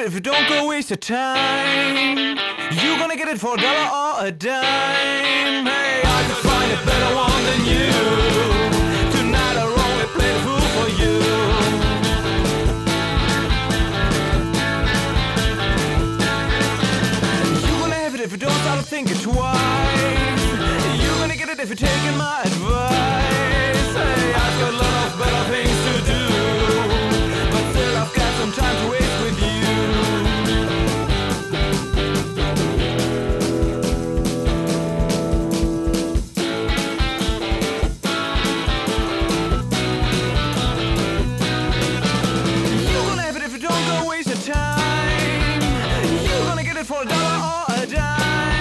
if you don't go waste your time. You're gonna get it for a dollar or a dime. Hey, I could find a better one than you. Tonight I'll only play the fool for you. You're gonna have it if you don't start to think it twice. You're gonna get it if you're taking my advice. For a dollar or a dime.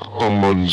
Aman